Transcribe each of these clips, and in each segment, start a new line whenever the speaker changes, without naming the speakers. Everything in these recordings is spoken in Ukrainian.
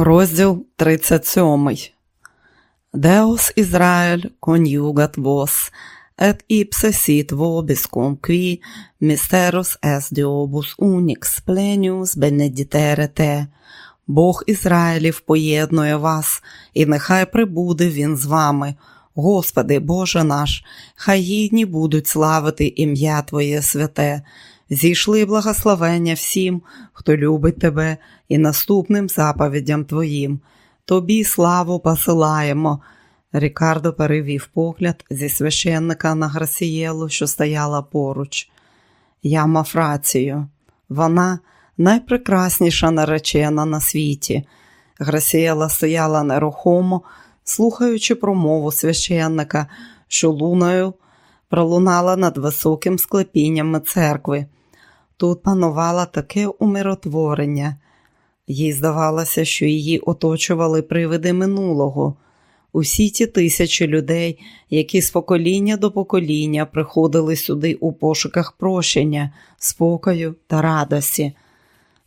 Розділ 37 Deus Israel coniugat vos et ipse sit vobiscum qui misterus est diobus unix plenius beneditere te. Бог Ізраїлів поєднує вас, і нехай прибуде Він з вами. Господи, Боже наш, хай гідні будуть славити ім'я Твоє святе. Зійшли благословення всім, хто любить тебе, і наступним заповідям Твоїм. Тобі славу посилаємо. Рікардо перевів погляд зі священника на Грасієлу, що стояла поруч. Я мав рацію. Вона найпрекрасніша наречена на світі. Грасієла стояла нерухомо, слухаючи промову священника, що луною пролунала над високим склепіннями церкви. Тут панувало таке умиротворення. Їй здавалося, що її оточували привиди минулого. Усі ті тисячі людей, які з покоління до покоління приходили сюди у пошуках прощення, спокою та радості.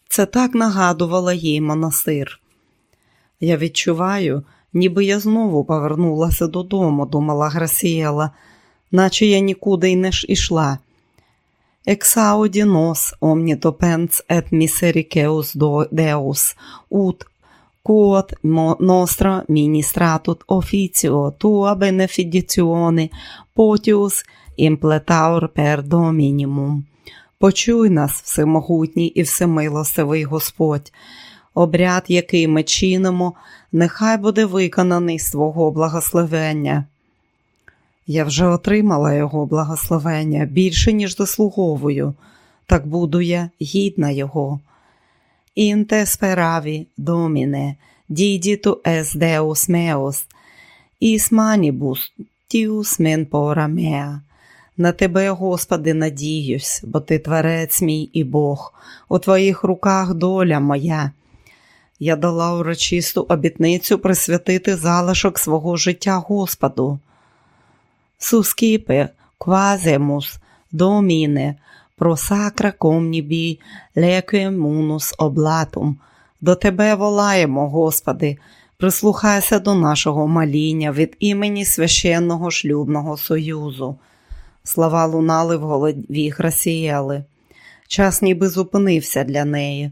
Це так нагадувало їй монастир. Я відчуваю, ніби я знову повернулася додому, думала Грасієла, наче я нікуди й не ж ішла. Exaudi nos omnitopens et misericeus Deus, ut quod nostra ministratut officio tua benefiditione potius impletaur per dominimum. Почуй нас, всемогутній і всемилостивий Господь. Обряд, який ми чинимо, нехай буде виконаний з Твого благословення. Я вже отримала його благословення більше, ніж заслуговую, так буду я гідна його. Інте спераві, доміне, дідіту ес деус меус, іс манібус, тіус мен пора меа. На тебе, Господи, надіюсь, бо ти творець мій і Бог, у твоїх руках доля моя. Я дала урочисту обітницю присвятити залишок свого життя Господу. Сускіпе, кваземус, доміне, просакра комнібі, леке мунус облатум. До тебе волаємо, Господи, прислухайся до нашого маління від імені священного шлюбного союзу. Слова лунали в голові Грасієли. Час ніби зупинився для неї.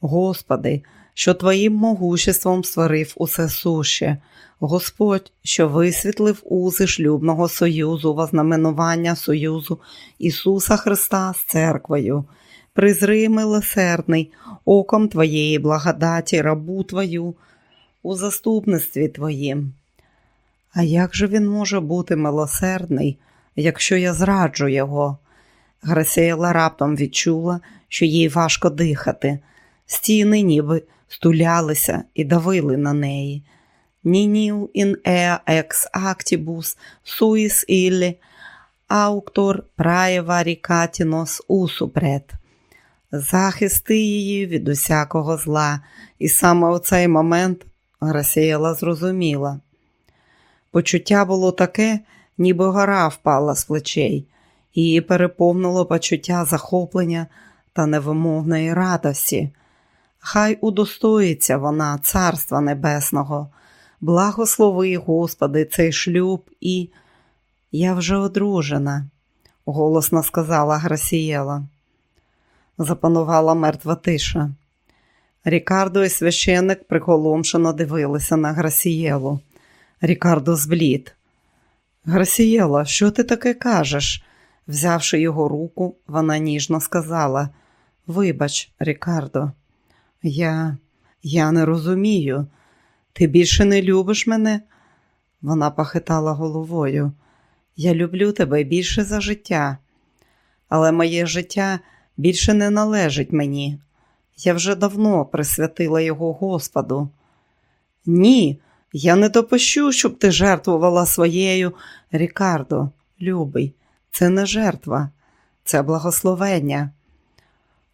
Господи, що Твоїм могуществом створив усе суще, Господь, що висвітлив узи шлюбного союзу, вознаменування союзу Ісуса Христа з церквою, призри милосердний оком Твоєї благодаті, рабу Твою у заступництві Твоїм. А як же він може бути милосердний, якщо я зраджу його? Грасіела раптом відчула, що їй важко дихати, стіни ніби стулялися і давили на неї. Нінів ін ea ex actibus suis ille auctor praeva ricatinos usupret. Захисти її від усякого зла, і саме у цей момент Грасієла зрозуміла. Почуття було таке, ніби гора впала з плечей, її переповнило почуття захоплення та невимовної радості. Хай удостоїться вона Царства Небесного, благослови, Господи, цей шлюб і я вже одружена, голосно сказала Грасієла. Запанувала мертва тиша. Рікардо і священник приголомшено дивилися на Грасієлу. Рікардо зблід. Грасієла, що ти таке кажеш? Взявши його руку, вона ніжно сказала: Вибач, Рікардо, я я не розумію. Ти більше не любиш мене? Вона похитала головою. Я люблю тебе більше за життя, але моє життя більше не належить мені. Я вже давно присвятила його Господу. Ні, я не допущу, щоб ти жертвувала своєю. Рікардо, любий, це не жертва, це благословення.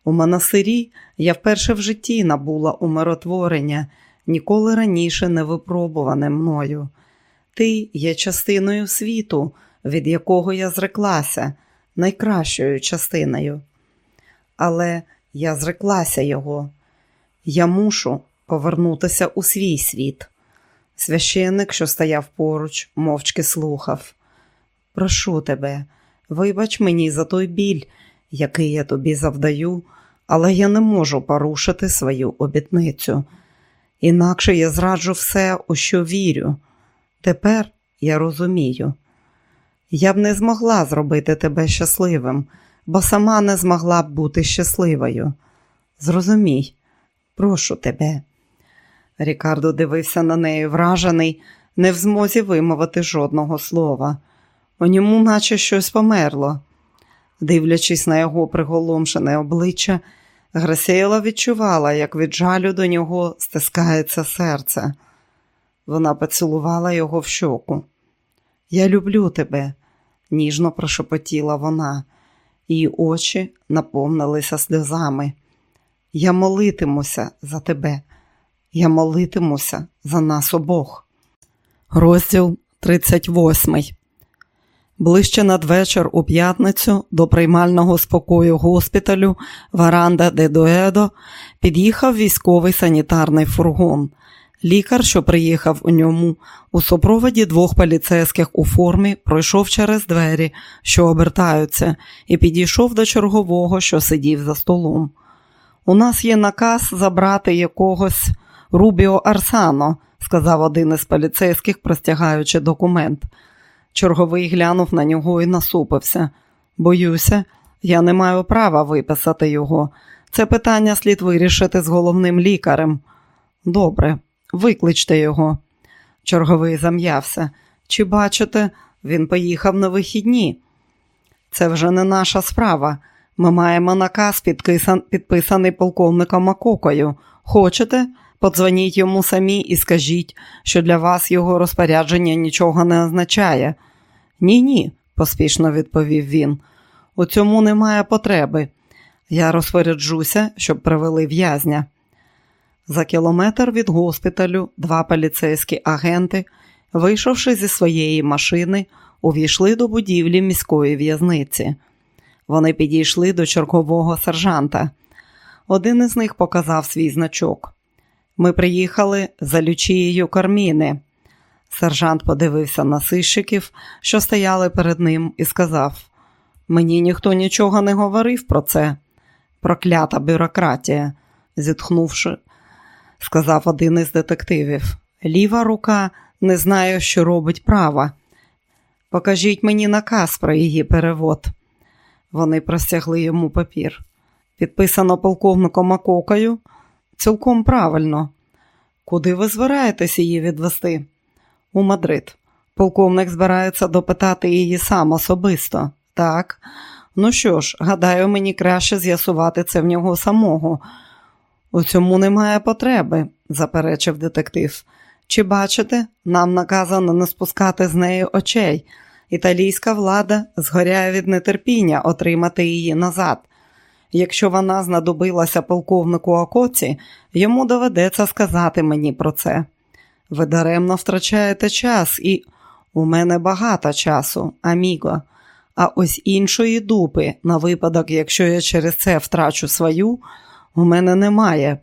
У монастирі я вперше в житті набула умиротворення, ніколи раніше не випробуване мною. Ти є частиною світу, від якого я зреклася, найкращою частиною. Але я зреклася його. Я мушу повернутися у свій світ. Священник, що стояв поруч, мовчки слухав. Прошу тебе, вибач мені за той біль, який я тобі завдаю, але я не можу порушити свою обітницю. Інакше я зраджу все, у що вірю. Тепер я розумію. Я б не змогла зробити тебе щасливим, бо сама не змогла б бути щасливою. Зрозумій, прошу тебе. Рікардо дивився на неї вражений, не в змозі вимовити жодного слова. У ньому наче щось померло. Дивлячись на його приголомшене обличчя, Грасієла відчувала, як від жалю до нього стискається серце. Вона поцілувала його в щоку. Я люблю тебе, ніжно прошепотіла вона, її очі наповнилися сльозами. Я молитимуся за тебе, я молитимуся за нас обох. Розділ 38 Ближче надвечір у п'ятницю до приймального спокою госпіталю Варанда де Дуедо під'їхав військовий санітарний фургон. Лікар, що приїхав у ньому, у супроводі двох поліцейських у формі, пройшов через двері, що обертаються, і підійшов до чергового, що сидів за столом. У нас є наказ забрати якогось Рубіо Арсано, сказав один із поліцейських, простягаючи документ. Черговий глянув на нього і насупився. Боюся, я не маю права виписати його. Це питання слід вирішити з головним лікарем. Добре, викличте його. Черговий зам'явся. Чи бачите, він поїхав на вихідні? Це вже не наша справа. Ми маємо наказ, підписаний полковником Макокою. Хочете? Подзвоніть йому самі і скажіть, що для вас його розпорядження нічого не означає. Ні, ні, поспішно відповів він. У цьому немає потреби. Я розпоряджуся, щоб привели в'язня. За кілометр від госпіталю два поліцейські агенти, вийшовши зі своєї машини, увійшли до будівлі міської в'язниці. Вони підійшли до чергового сержанта. Один із них показав свій значок. Ми приїхали за лючією Карміни. Сержант подивився на сищиків, що стояли перед ним, і сказав: Мені ніхто нічого не говорив про це. Проклята бюрократія, зітхнувши, сказав один із детективів. Ліва рука не знає, що робить права. Покажіть мені наказ про її перевод. Вони простягли йому папір. Підписано полковником Макокою. Цілком правильно. Куди ви збираєтесь її відвести? У Мадрид. Полковник збирається допитати її сам особисто. Так. Ну що ж, гадаю, мені краще з'ясувати це в нього самого. У цьому немає потреби, заперечив детектив. Чи бачите, нам наказано не спускати з неї очей. Італійська влада згоряє від нетерпіння отримати її назад. Якщо вона знадобилася полковнику Акоці, йому доведеться сказати мені про це. Ви даремно втрачаєте час, і у мене багато часу, аміго. А ось іншої дупи, на випадок, якщо я через це втрачу свою, у мене немає.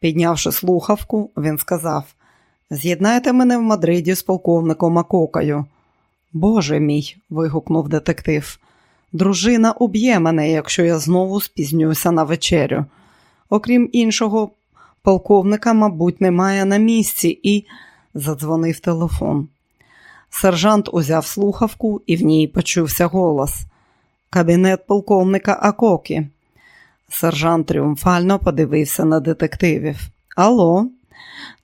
Піднявши слухавку, він сказав: З'єднайте мене в Мадриді з полковником Акокою. Боже мій, вигукнув детектив. Дружина уб'є мене, якщо я знову спізнюся на вечерю. Окрім іншого, полковника, мабуть, немає на місці і задзвонив телефон. Сержант узяв слухавку і в ній почувся голос. Кабінет полковника Акокі. Сержант тріумфально подивився на детективів. Алло,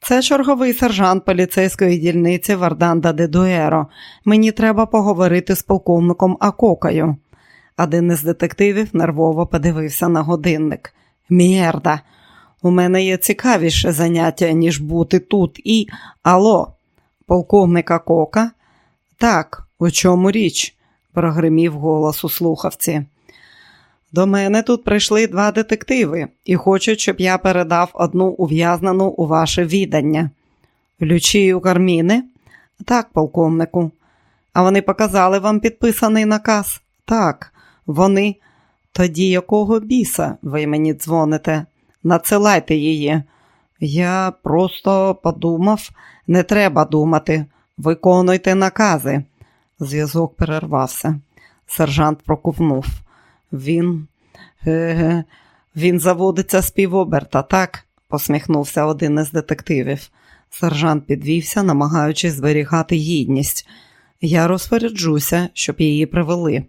це черговий сержант поліцейської дільниці Варданда де Дуеро. Мені треба поговорити з полковником Акокою. Один із детективів нервово подивився на годинник. Мєрда, у мене є цікавіше заняття, ніж бути тут і. Алло, полковника Кока? Так, у чому річ? прогримів голос у слухавці. До мене тут прийшли два детективи і хочуть, щоб я передав одну ув'язнену у ваше відання. Лючію Карміни? Так, полковнику. А вони показали вам підписаний наказ? Так, вони. Тоді якого біса ви мені дзвоните? Надсилайте її. Я просто подумав, не треба думати, виконуйте накази. Зв'язок перервався. Сержант проковнув. Він е, він заводиться з півоберта, так? посміхнувся один із детективів. Сержант підвівся, намагаючись зберігати гідність. Я розпоряджуся, щоб її привели.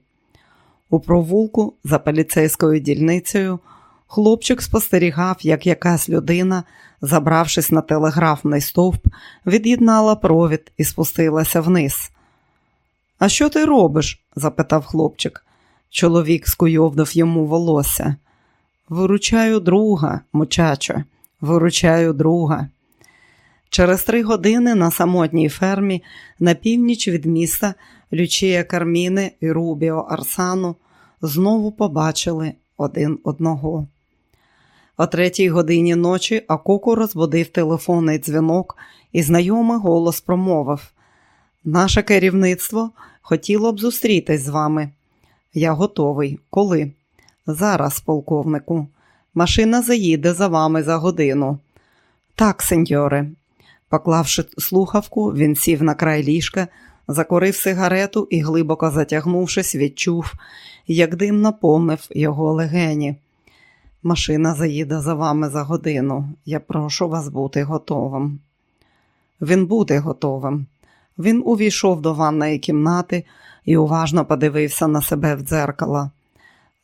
У провулку за поліцейською дільницею хлопчик спостерігав, як якась людина, забравшись на телеграфний стовп, від'єднала провід і спустилася вниз. А що ти робиш? запитав хлопчик. Чоловік скуйовдав йому волосся. Виручаю друга, мучачо, виручаю друга. Через три години на самотній фермі на північ від міста Лючія Карміни і Рубіо Арсану знову побачили один одного. О третій годині ночі Акоку розбудив телефонний дзвінок і знайомий голос промовив: Наше керівництво хотіло б зустрітись з вами. Я готовий. Коли? Зараз, полковнику. Машина заїде за вами за годину. Так, сеньоре. Поклавши слухавку, він сів на край ліжка, закорив сигарету і, глибоко затягнувшись, відчув, як дим наповнив його легені. Машина заїде за вами за годину. Я прошу вас бути готовим. Він буде готовим. Він увійшов до ванної кімнати і уважно подивився на себе в дзеркало.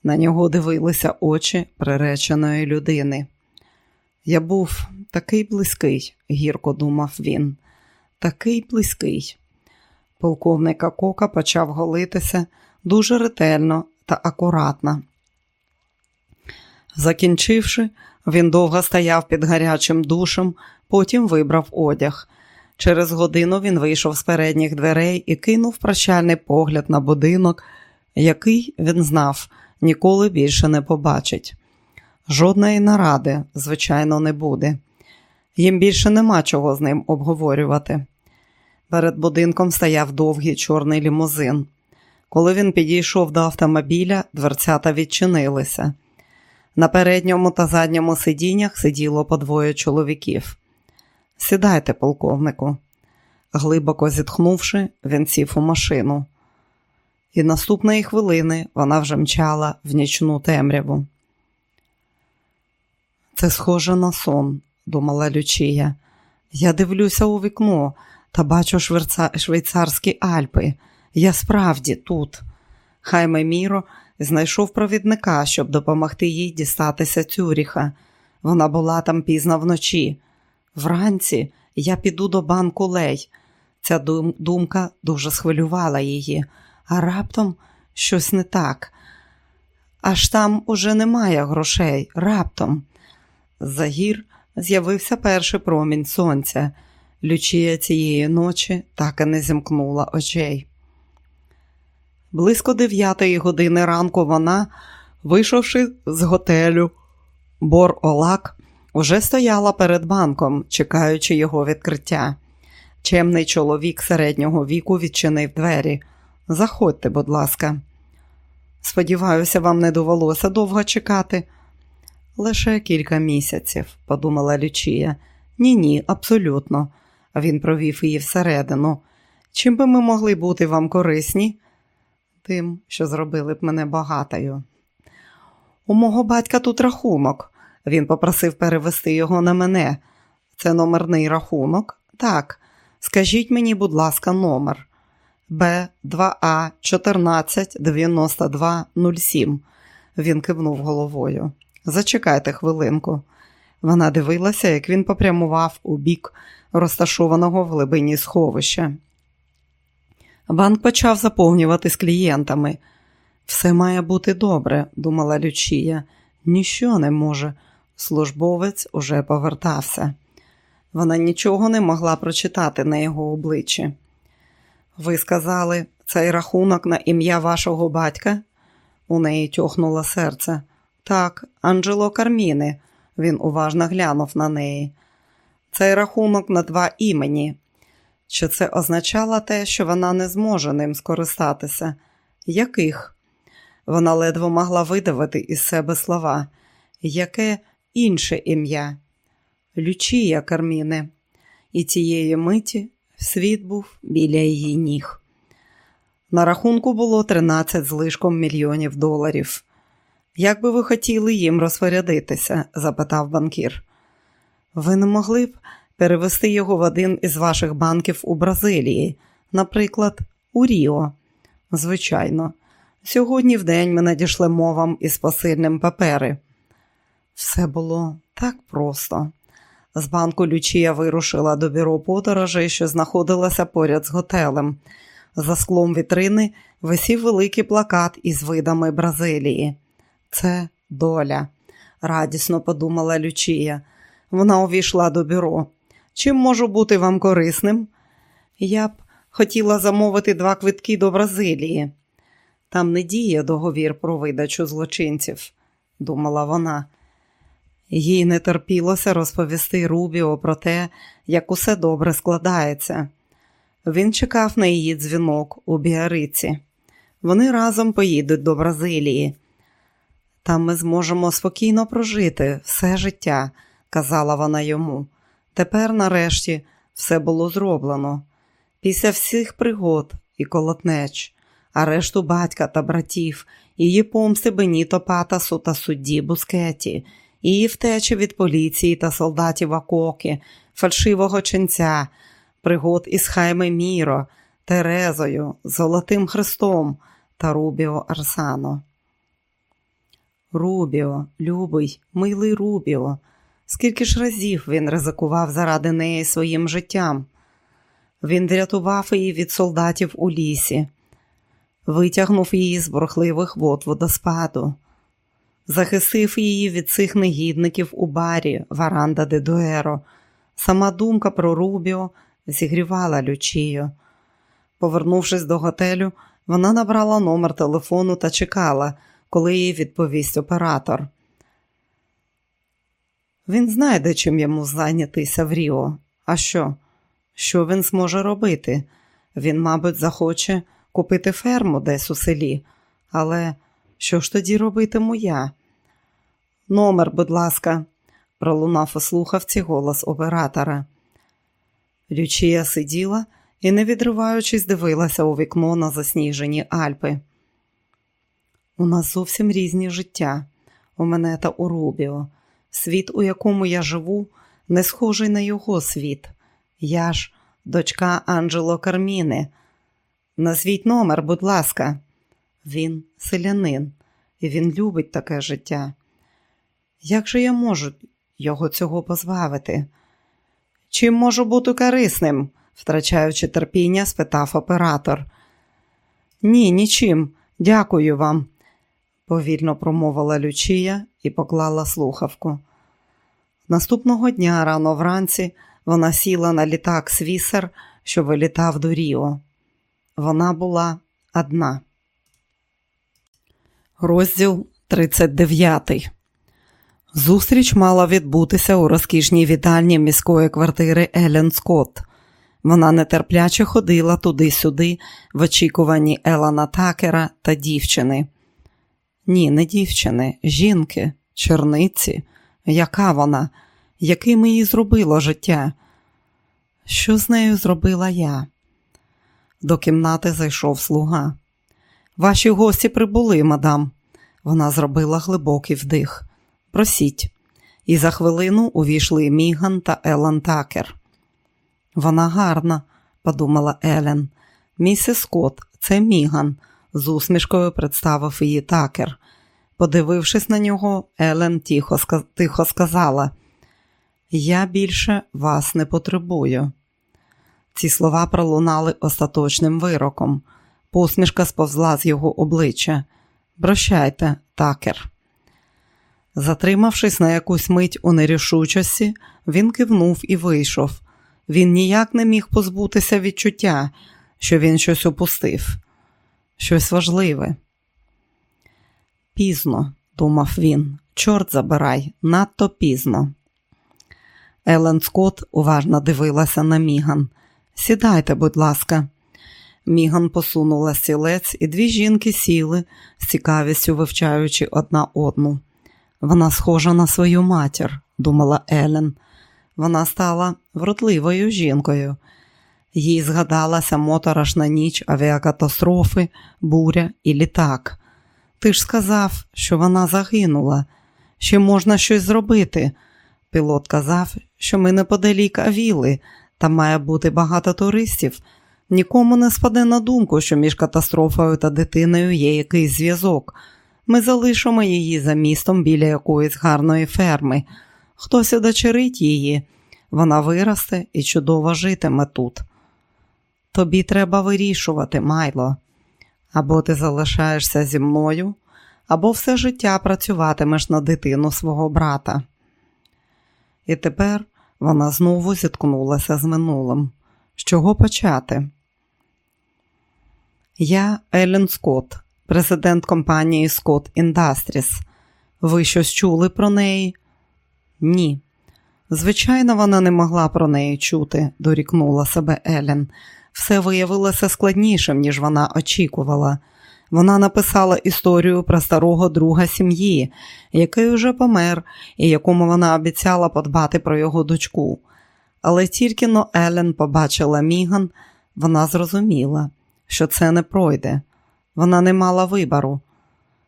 На нього дивилися очі приреченої людини. Я був такий близький, гірко думав він, такий близький. Полковника Кока почав голитися дуже ретельно та акуратно. Закінчивши, він довго стояв під гарячим душем, потім вибрав одяг. Через годину він вийшов з передніх дверей і кинув прощальний погляд на будинок, який він знав, ніколи більше не побачить. Жодної наради, звичайно, не буде. Їм більше нема чого з ним обговорювати. Перед будинком стояв довгий чорний лімузин. Коли він підійшов до автомобіля, дверцята відчинилися. На передньому та задньому сидіннях сиділо по двоє чоловіків. Сідайте, полковнику. Глибоко зітхнувши, він сів у машину. І наступної хвилини вона вже мчала в нічну темряву. Це схоже на сон, думала Лючія. Я дивлюся у вікно та бачу швейцар... швейцарські Альпи. Я справді тут. Хайме Міро знайшов провідника, щоб допомогти їй дістатися Цюріха. Вона була там пізно вночі. Вранці я піду до банку Лей. Ця думка дуже схвилювала її, а раптом щось не так. Аж там уже немає грошей. Раптом. За гір з'явився перший промінь сонця. Лючія цієї ночі так і не зімкнула очей. Близько дев'ятої години ранку вона, вийшовши з готелю, Бор Олак уже стояла перед банком, чекаючи його відкриття. Чемний чоловік середнього віку відчинив двері. Заходьте, будь ласка. Сподіваюся, вам не довелося довго чекати. Лише кілька місяців, подумала Лючія. Ні, ні, абсолютно. Він провів її всередину. Чим би ми могли бути вам корисні? Тим, що зробили б мене багатою. У мого батька тут рахунок. Він попросив перевести його на мене. Це номерний рахунок? Так. Скажіть мені, будь ласка, номер Б2А 149207. Він кивнув головою. Зачекайте хвилинку. Вона дивилася, як він попрямував у бік розташованого в глибині сховища. Банк почав заповнюватись клієнтами. Все має бути добре, думала Лючія. Ніщо не може. Службовець уже повертався. Вона нічого не могла прочитати на його обличчі. Ви сказали, цей рахунок на ім'я вашого батька? У неї тьохнуло серце. Так, Анджело Карміни. Він уважно глянув на неї. Цей рахунок на два імені. Чи це означало те, що вона не зможе ним скористатися? Яких? Вона ледве могла видавити із себе слова. Яке інше ім'я? Лючія Карміне, і тієї миті світ був біля її ніг. На рахунку було 13 злишком мільйонів доларів. Як би ви хотіли їм розпорядитися? запитав банкір. Ви не могли б перевести його в один із ваших банків у Бразилії, наприклад, у Ріо. Звичайно, сьогодні в день ми надійшли вам із посильним папери. Все було так просто. З банку Лючія вирушила до бюро подорожей, що знаходилося поряд з готелем. За склом вітрини висів великий плакат із видами Бразилії. Це доля, радісно подумала Лючія. Вона увійшла до бюро. Чим можу бути вам корисним? Я б хотіла замовити два квитки до Бразилії. Там не діє договір про видачу злочинців, думала вона. Їй не терпілося розповісти Рубіо про те, як усе добре складається. Він чекав на її дзвінок у Біариці. Вони разом поїдуть до Бразилії. Там ми зможемо спокійно прожити все життя, казала вона йому. Тепер, нарешті, все було зроблено. Після всіх пригод і колотнеч, арешту батька та братів, її помсти Беніто Патасу та судді Бускеті, її втечі від поліції та солдатів Акоки, фальшивого ченця, пригод із Хайме Міро, Терезою, Золотим Христом та Рубіо Арсано. Рубіо, любий, милий Рубіо, скільки ж разів він ризикував заради неї своїм життям. Він врятував її від солдатів у лісі, витягнув її з бурхливих вод водоспаду, захистив її від цих негідників у барі Варанда де Дуеро. Сама думка про Рубіо зігрівала Лючію. Повернувшись до готелю, вона набрала номер телефону та чекала, коли їй відповість оператор. Він знайде, чим йому зайнятися в Ріо. А що? Що він зможе робити? Він, мабуть, захоче купити ферму десь у селі. Але що ж тоді робитиму я? Номер, будь ласка, пролунав у слухавці голос оператора. Лючія сиділа і, не відриваючись, дивилася у вікно на засніжені Альпи. У нас зовсім різні життя, у мене та у Рубіо. Світ, у якому я живу, не схожий на його світ. Я ж дочка Анджело Карміни. Назвіть номер, будь ласка. Він селянин, і він любить таке життя. Як же я можу його цього позбавити? Чим можу бути корисним? втрачаючи терпіння, спитав оператор. Ні, нічим. Дякую вам, повільно промовила Лючія і поклала слухавку. Наступного дня рано вранці вона сіла на літак свісер, що вилітав до Ріо. Вона була одна. Розділ 39 Зустріч мала відбутися у розкішній вітальні міської квартири Елен Скотт. Вона нетерпляче ходила туди-сюди в очікуванні Елана Такера та дівчини. Ні, не дівчини, жінки, черниці. Яка вона? Яким її зробило життя? Що з нею зробила я? До кімнати зайшов слуга. Ваші гості прибули, мадам. Вона зробила глибокий вдих. Просіть. І за хвилину увійшли Міган та Елан Такер. Вона гарна, подумала Елен. Місіс Скотт, це Міган, з усмішкою представив її такер. Подивившись на нього, Елен тихо, тихо сказала: Я більше вас не потребую. Ці слова пролунали остаточним вироком. Посмішка сповзла з його обличчя. Прощайте, такер. Затримавшись на якусь мить у нерішучості, він кивнув і вийшов. Він ніяк не міг позбутися відчуття, що він щось упустив, щось важливе. Пізно, думав він, чорт забирай, надто пізно. Елен Скотт уважно дивилася на Міган. Сідайте, будь ласка. Міган посунула сілець, і дві жінки сіли, з цікавістю вивчаючи одна одну. Вона схожа на свою матір, думала Елен. вона стала вродливою жінкою. Їй згадалася моторошна ніч авіакатастрофи, буря і літак. Ти ж сказав, що вона загинула. Ще можна щось зробити. Пілот казав, що ми неподалік Авіли, там має бути багато туристів. Нікому не спаде на думку, що між катастрофою та дитиною є якийсь зв'язок. Ми залишимо її за містом біля якоїсь гарної ферми. Хтось удочерить її, вона виросте і чудово житиме тут. Тобі треба вирішувати, Майло. Або ти залишаєшся зі мною, або все життя працюватимеш на дитину свого брата. І тепер вона знову зіткнулася з минулим. З чого почати? Я Еллен Скотт, президент компанії Scott Industries. Ви щось чули про неї? Ні. Звичайно, вона не могла про неї чути, дорікнула себе Елен. Все виявилося складнішим, ніж вона очікувала. Вона написала історію про старого друга сім'ї, який уже помер, і якому вона обіцяла подбати про його дочку. Але тільки но Елен побачила Міган, вона зрозуміла, що це не пройде. Вона не мала вибору.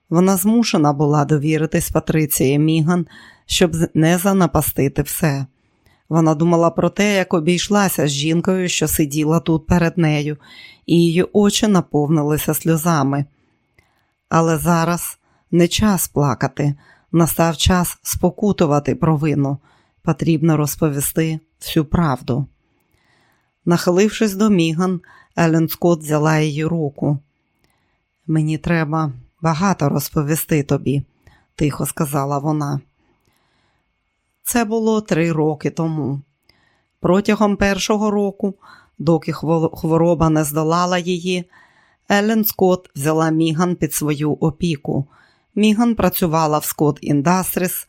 Вона змушена була довіритись Патриції Міган, щоб не занапастити все. Вона думала про те, як обійшлася з жінкою, що сиділа тут перед нею, і її очі наповнилися сльозами. Але зараз не час плакати, настав час спокутувати провину. Потрібно розповісти всю правду. Нахилившись до Міган, Елен Скотт взяла її руку. Мені треба багато розповісти тобі, тихо сказала вона. Це було три роки тому. Протягом першого року, доки хвороба не здолала її, Елен Скотт взяла Міган під свою опіку. Міган працювала в Scott Industries,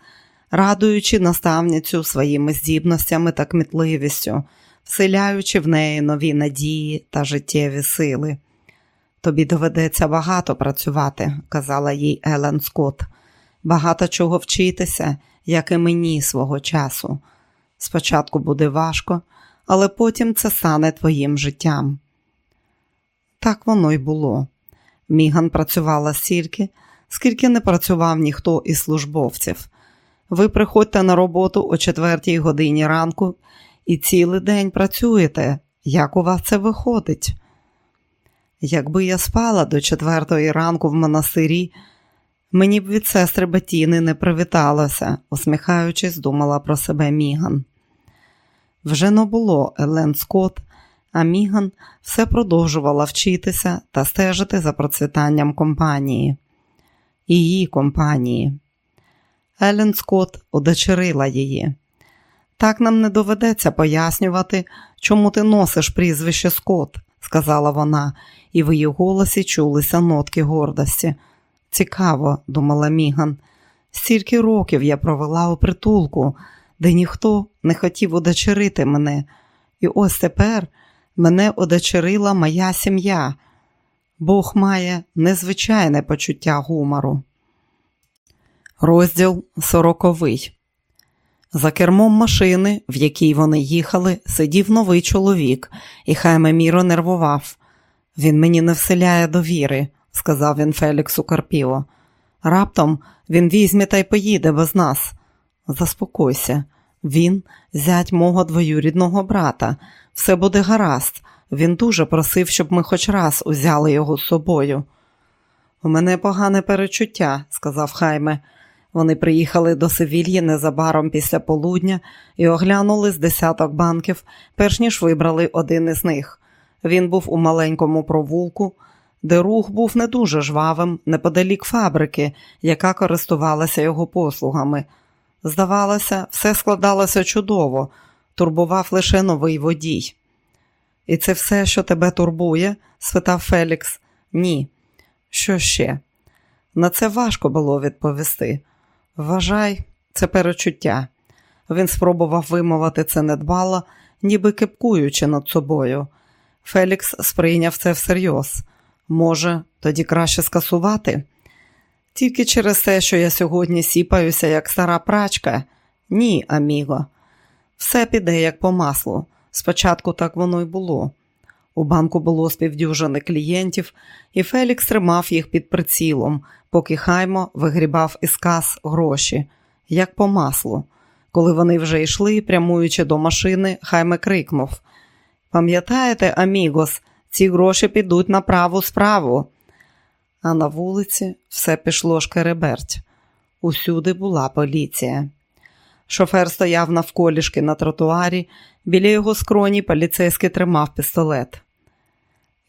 радуючи наставницю своїми здібностями та кмітливістю, вселяючи в неї нові надії та життєві сили. Тобі доведеться багато працювати, казала їй Елен Скотт. Багато чого вчитися, як і мені свого часу. Спочатку буде важко, але потім це стане твоїм життям. Так воно й було. Міган працювала стільки, скільки не працював ніхто із службовців. Ви приходьте на роботу о четвертій годині ранку і цілий день працюєте. Як у вас це виходить? Якби я спала до четвертої ранку в монастирі, мені б від сестри Бетіни не привіталося, усміхаючись, думала про себе Міган. Вже не було Елен Скотт, а Міган все продовжувала вчитися та стежити за процвітанням компанії, її компанії. Елен Скотт удочерила її. Так нам не доведеться пояснювати, чому ти носиш прізвище Скотт, сказала вона, і в її голосі чулися нотки гордості. Цікаво, думала Міган, стільки років я провела у притулку, де ніхто не хотів удочерити мене, і ось тепер мене удочерила моя сім'я. Бог має незвичайне почуття гумору. Розділ сороковий. За кермом машини, в якій вони їхали, сидів новий чоловік, і Хайме Міро нервував. Він мені не вселяє довіри, сказав він Феліксу Карпіо. Раптом він візьме та й поїде без нас. Заспокойся, він зять мого двоюрідного брата. Все буде гаразд. Він дуже просив, щоб ми хоч раз узяли його з собою. У мене погане перечуття, сказав Хайме. Вони приїхали до Севільї незабаром після полудня і оглянули з десяток банків, перш ніж вибрали один із них. Він був у маленькому провулку, де рух був не дуже жвавим, неподалік фабрики, яка користувалася його послугами. Здавалося, все складалося чудово, турбував лише новий водій. І це все, що тебе турбує? спитав Фелікс. Ні. Що ще? На це важко було відповісти. Вважай, це перечуття. Він спробував вимовити це недбало, ніби кипкуючи над собою. Фелікс сприйняв це всерйоз. Може, тоді краще скасувати? Тільки через те, що я сьогодні сіпаюся, як стара прачка. Ні, аміго. Все піде як по маслу. Спочатку так воно й було. У банку було співдюжини клієнтів, і Фелікс тримав їх під прицілом, поки Хайме вигрібав із кас гроші, як по маслу. Коли вони вже йшли, прямуючи до машини, хайме крикнув: Пам'ятаєте, амігос, ці гроші підуть на праву справу. А на вулиці все пішло шкереберть. Усюди була поліція. Шофер стояв навколішки на тротуарі, біля його скроні поліцейський тримав пістолет.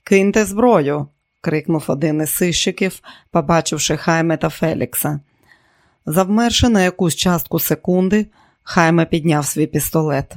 Киньте зброю, крикнув один із сищиків, побачивши Хайме та Фелікса. Завмерши на якусь частку секунди, Хайме підняв свій пістолет.